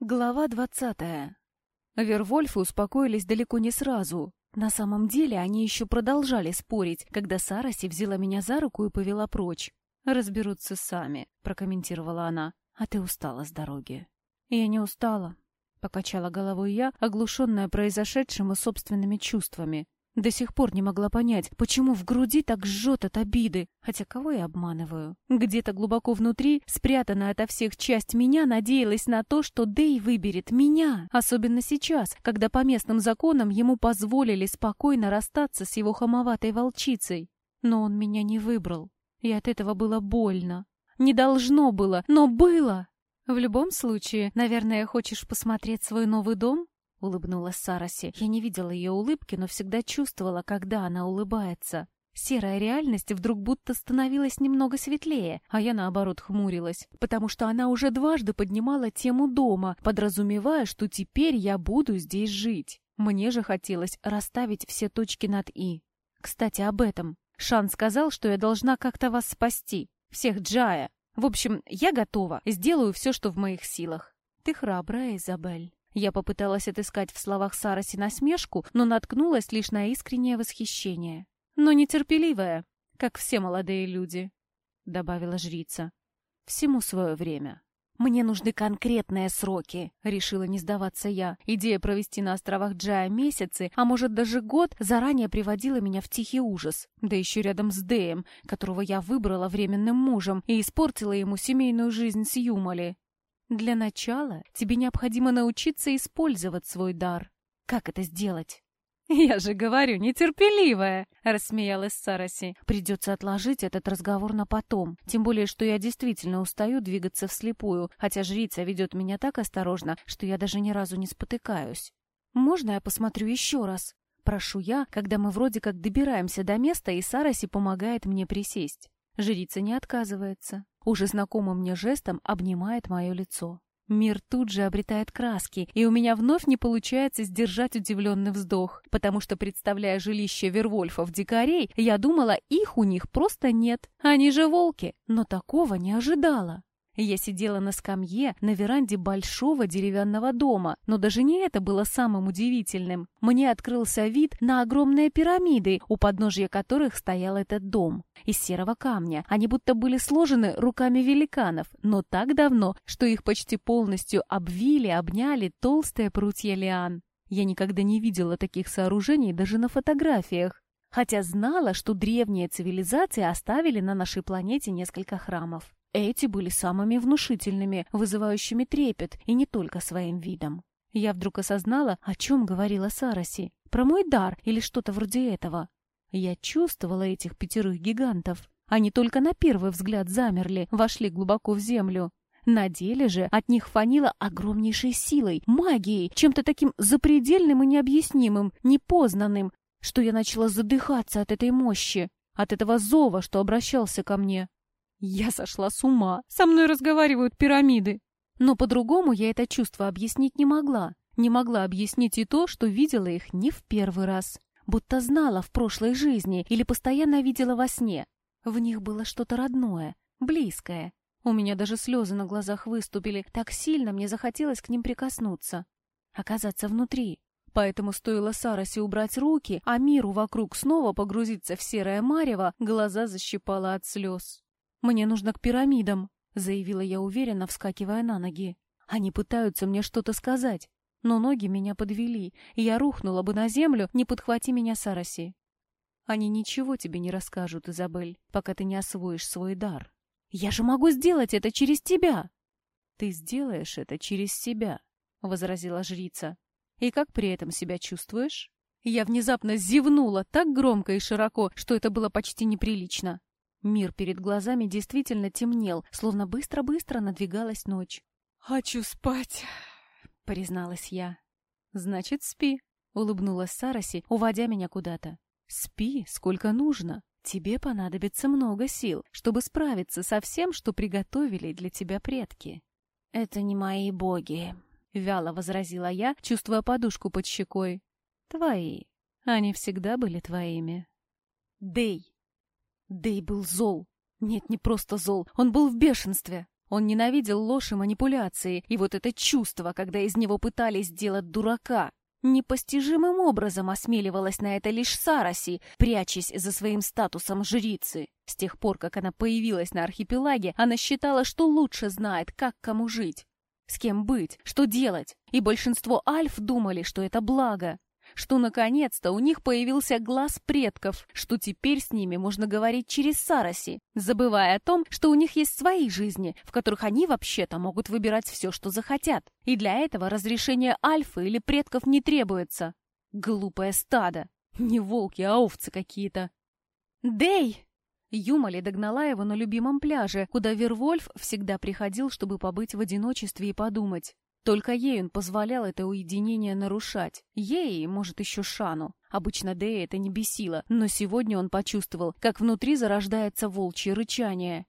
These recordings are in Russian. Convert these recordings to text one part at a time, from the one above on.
Глава двадцатая. Вервольфы успокоились далеко не сразу. На самом деле они еще продолжали спорить, когда Сараси взяла меня за руку и повела прочь. «Разберутся сами», — прокомментировала она. «А ты устала с дороги». «Я не устала», — покачала головой я, оглушенная произошедшим и собственными чувствами. До сих пор не могла понять, почему в груди так жжет от обиды. Хотя кого я обманываю? Где-то глубоко внутри, спрятанная ото всех часть меня, надеялась на то, что Дэй выберет меня. Особенно сейчас, когда по местным законам ему позволили спокойно расстаться с его хамоватой волчицей. Но он меня не выбрал. И от этого было больно. Не должно было, но было. В любом случае, наверное, хочешь посмотреть свой новый дом? — улыбнулась Сараси. Я не видела ее улыбки, но всегда чувствовала, когда она улыбается. Серая реальность вдруг будто становилась немного светлее, а я, наоборот, хмурилась, потому что она уже дважды поднимала тему дома, подразумевая, что теперь я буду здесь жить. Мне же хотелось расставить все точки над «и». Кстати, об этом. Шан сказал, что я должна как-то вас спасти. Всех Джая. В общем, я готова, сделаю все, что в моих силах. Ты храбрая, Изабель. Я попыталась отыскать в словах Сараси насмешку, но наткнулась лишь на искреннее восхищение. «Но нетерпеливая, как все молодые люди», — добавила жрица. «Всему свое время». «Мне нужны конкретные сроки», — решила не сдаваться я. Идея провести на островах Джая месяцы, а может даже год, заранее приводила меня в тихий ужас. Да еще рядом с Дэем, которого я выбрала временным мужем и испортила ему семейную жизнь с Юмали. Для начала тебе необходимо научиться использовать свой дар. Как это сделать? «Я же говорю, нетерпеливая!» — рассмеялась Сараси. «Придется отложить этот разговор на потом. Тем более, что я действительно устаю двигаться вслепую, хотя жрица ведет меня так осторожно, что я даже ни разу не спотыкаюсь. Можно я посмотрю еще раз?» Прошу я, когда мы вроде как добираемся до места, и Сараси помогает мне присесть. Жрица не отказывается. Уже знакомым мне жестом обнимает мое лицо. Мир тут же обретает краски, и у меня вновь не получается сдержать удивленный вздох, потому что, представляя жилище Вервольфов-дикарей, я думала, их у них просто нет. Они же волки, но такого не ожидала. Я сидела на скамье на веранде большого деревянного дома, но даже не это было самым удивительным. Мне открылся вид на огромные пирамиды, у подножья которых стоял этот дом. Из серого камня. Они будто были сложены руками великанов, но так давно, что их почти полностью обвили, обняли толстые прутья лиан. Я никогда не видела таких сооружений даже на фотографиях хотя знала, что древние цивилизации оставили на нашей планете несколько храмов. Эти были самыми внушительными, вызывающими трепет, и не только своим видом. Я вдруг осознала, о чем говорила Сараси. Про мой дар или что-то вроде этого. Я чувствовала этих пятерых гигантов. Они только на первый взгляд замерли, вошли глубоко в землю. На деле же от них фанило огромнейшей силой, магией, чем-то таким запредельным и необъяснимым, непознанным, что я начала задыхаться от этой мощи, от этого зова, что обращался ко мне. Я сошла с ума. Со мной разговаривают пирамиды. Но по-другому я это чувство объяснить не могла. Не могла объяснить и то, что видела их не в первый раз. Будто знала в прошлой жизни или постоянно видела во сне. В них было что-то родное, близкое. У меня даже слезы на глазах выступили. Так сильно мне захотелось к ним прикоснуться. Оказаться внутри. Поэтому стоило Сарасе убрать руки, а миру вокруг снова погрузиться в серое марево, глаза защипало от слез. «Мне нужно к пирамидам», — заявила я уверенно, вскакивая на ноги. «Они пытаются мне что-то сказать, но ноги меня подвели, и я рухнула бы на землю, не подхвати меня, Сараси. Они ничего тебе не расскажут, Изабель, пока ты не освоишь свой дар. Я же могу сделать это через тебя!» «Ты сделаешь это через себя», — возразила жрица. «И как при этом себя чувствуешь?» Я внезапно зевнула так громко и широко, что это было почти неприлично. Мир перед глазами действительно темнел, словно быстро-быстро надвигалась ночь. «Хочу спать», — призналась я. «Значит, спи», — улыбнулась Сараси, уводя меня куда-то. «Спи, сколько нужно. Тебе понадобится много сил, чтобы справиться со всем, что приготовили для тебя предки». «Это не мои боги», — вяло возразила я, чувствуя подушку под щекой. «Твои. Они всегда были твоими». «Дэй, Дэй был зол. Нет, не просто зол. Он был в бешенстве. Он ненавидел ложь и манипуляции, и вот это чувство, когда из него пытались сделать дурака. Непостижимым образом осмеливалась на это лишь Сараси, прячась за своим статусом жрицы. С тех пор, как она появилась на архипелаге, она считала, что лучше знает, как кому жить, с кем быть, что делать, и большинство альф думали, что это благо что наконец-то у них появился глаз предков, что теперь с ними можно говорить через Сараси, забывая о том, что у них есть свои жизни, в которых они вообще-то могут выбирать все, что захотят. И для этого разрешение альфы или предков не требуется. Глупое стадо. Не волки, а овцы какие-то. «Дэй!» Юмали догнала его на любимом пляже, куда Вервольф всегда приходил, чтобы побыть в одиночестве и подумать. Только ей он позволял это уединение нарушать. Ей, может, еще Шану. Обычно Дэя это не бесило, но сегодня он почувствовал, как внутри зарождается волчье рычание.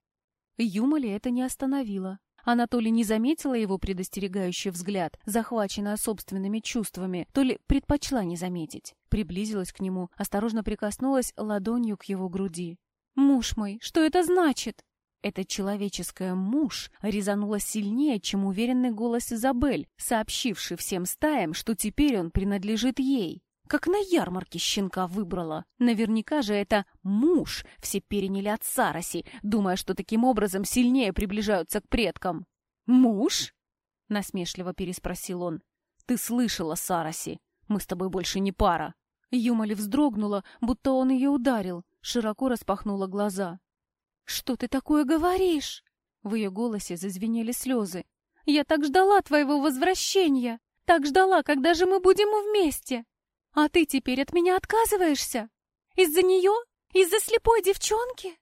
Юмали это не остановило. Она то ли не заметила его предостерегающий взгляд, захваченная собственными чувствами, то ли предпочла не заметить. Приблизилась к нему, осторожно прикоснулась ладонью к его груди. «Муж мой, что это значит?» Это человеческое «муж» резануло сильнее, чем уверенный голос Изабель, сообщивший всем стаям, что теперь он принадлежит ей. Как на ярмарке щенка выбрала. Наверняка же это «муж» все переняли от Сараси, думая, что таким образом сильнее приближаются к предкам. «Муж?» — насмешливо переспросил он. «Ты слышала, Сараси. Мы с тобой больше не пара». Юмали вздрогнула, будто он ее ударил, широко распахнула глаза. «Что ты такое говоришь?» В ее голосе зазвенели слезы. «Я так ждала твоего возвращения! Так ждала, когда же мы будем вместе! А ты теперь от меня отказываешься? Из-за нее? Из-за слепой девчонки?»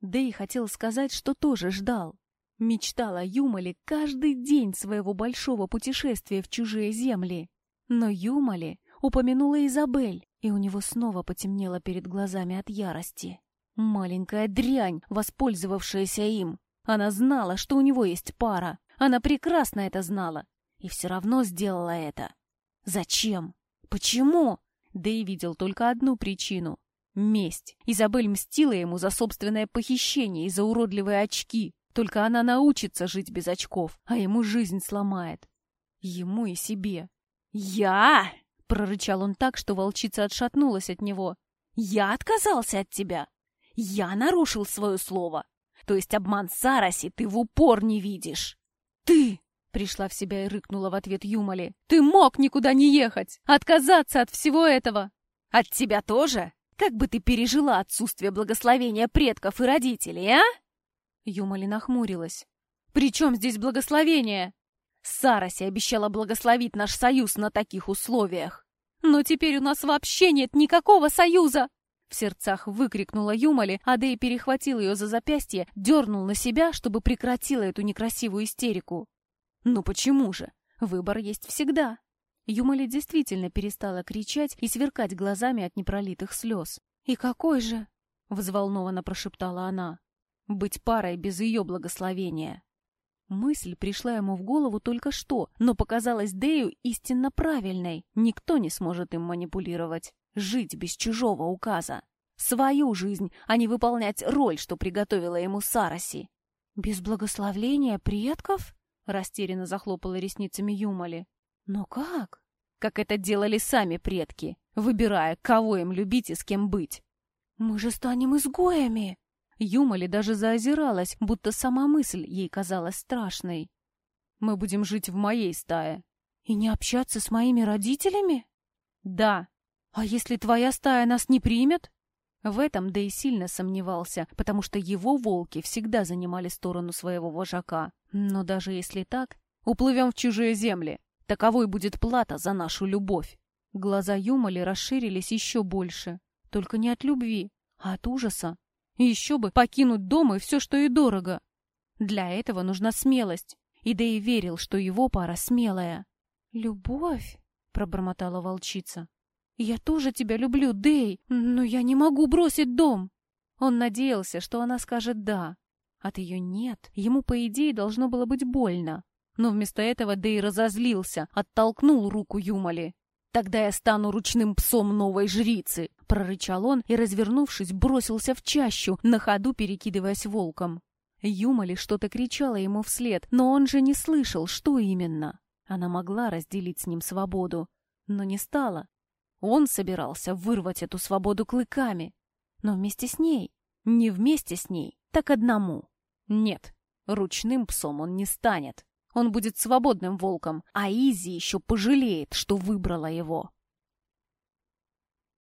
Да и хотел сказать, что тоже ждал. Мечтал о Юмале каждый день своего большого путешествия в чужие земли. Но Юмале упомянула Изабель, и у него снова потемнело перед глазами от ярости. Маленькая дрянь, воспользовавшаяся им. Она знала, что у него есть пара. Она прекрасно это знала. И все равно сделала это. Зачем? Почему? И видел только одну причину. Месть. Изабель мстила ему за собственное похищение и за уродливые очки. Только она научится жить без очков, а ему жизнь сломает. Ему и себе. «Я!» — прорычал он так, что волчица отшатнулась от него. «Я отказался от тебя! Я нарушил свое слово. То есть обман Сараси ты в упор не видишь. Ты! Пришла в себя и рыкнула в ответ Юмали. Ты мог никуда не ехать, отказаться от всего этого. От тебя тоже? Как бы ты пережила отсутствие благословения предков и родителей, а? Юмали нахмурилась. «При чем здесь благословение?» Сараси обещала благословить наш союз на таких условиях. «Но теперь у нас вообще нет никакого союза!» В сердцах выкрикнула Юмали, а Дэй перехватил ее за запястье, дернул на себя, чтобы прекратила эту некрасивую истерику. «Ну почему же? Выбор есть всегда». Юмали действительно перестала кричать и сверкать глазами от непролитых слез. «И какой же?» — взволнованно прошептала она. «Быть парой без ее благословения». Мысль пришла ему в голову только что, но показалась Дэю истинно правильной. Никто не сможет им манипулировать. Жить без чужого указа. Свою жизнь, а не выполнять роль, что приготовила ему Сараси. «Без благословления предков?» — растерянно захлопала ресницами Юмали. «Но как?» «Как это делали сами предки, выбирая, кого им любить и с кем быть». «Мы же станем изгоями!» Юмали даже заозиралась, будто сама мысль ей казалась страшной. «Мы будем жить в моей стае». «И не общаться с моими родителями?» «Да», «А если твоя стая нас не примет?» В этом да и сильно сомневался, потому что его волки всегда занимали сторону своего вожака. Но даже если так, уплывем в чужие земли. Таковой будет плата за нашу любовь. Глаза Юмали расширились еще больше. Только не от любви, а от ужаса. еще бы покинуть дом и все, что и дорого. Для этого нужна смелость. И да и верил, что его пара смелая. «Любовь?» — пробормотала волчица. «Я тоже тебя люблю, Дэй, но я не могу бросить дом!» Он надеялся, что она скажет «да». От ее «нет» ему, по идее, должно было быть больно. Но вместо этого Дэй разозлился, оттолкнул руку Юмали. «Тогда я стану ручным псом новой жрицы!» — прорычал он и, развернувшись, бросился в чащу, на ходу перекидываясь волком. Юмали что-то кричала ему вслед, но он же не слышал, что именно. Она могла разделить с ним свободу, но не стала. Он собирался вырвать эту свободу клыками, но вместе с ней. Не вместе с ней, так одному. Нет, ручным псом он не станет. Он будет свободным волком, а Изи еще пожалеет, что выбрала его.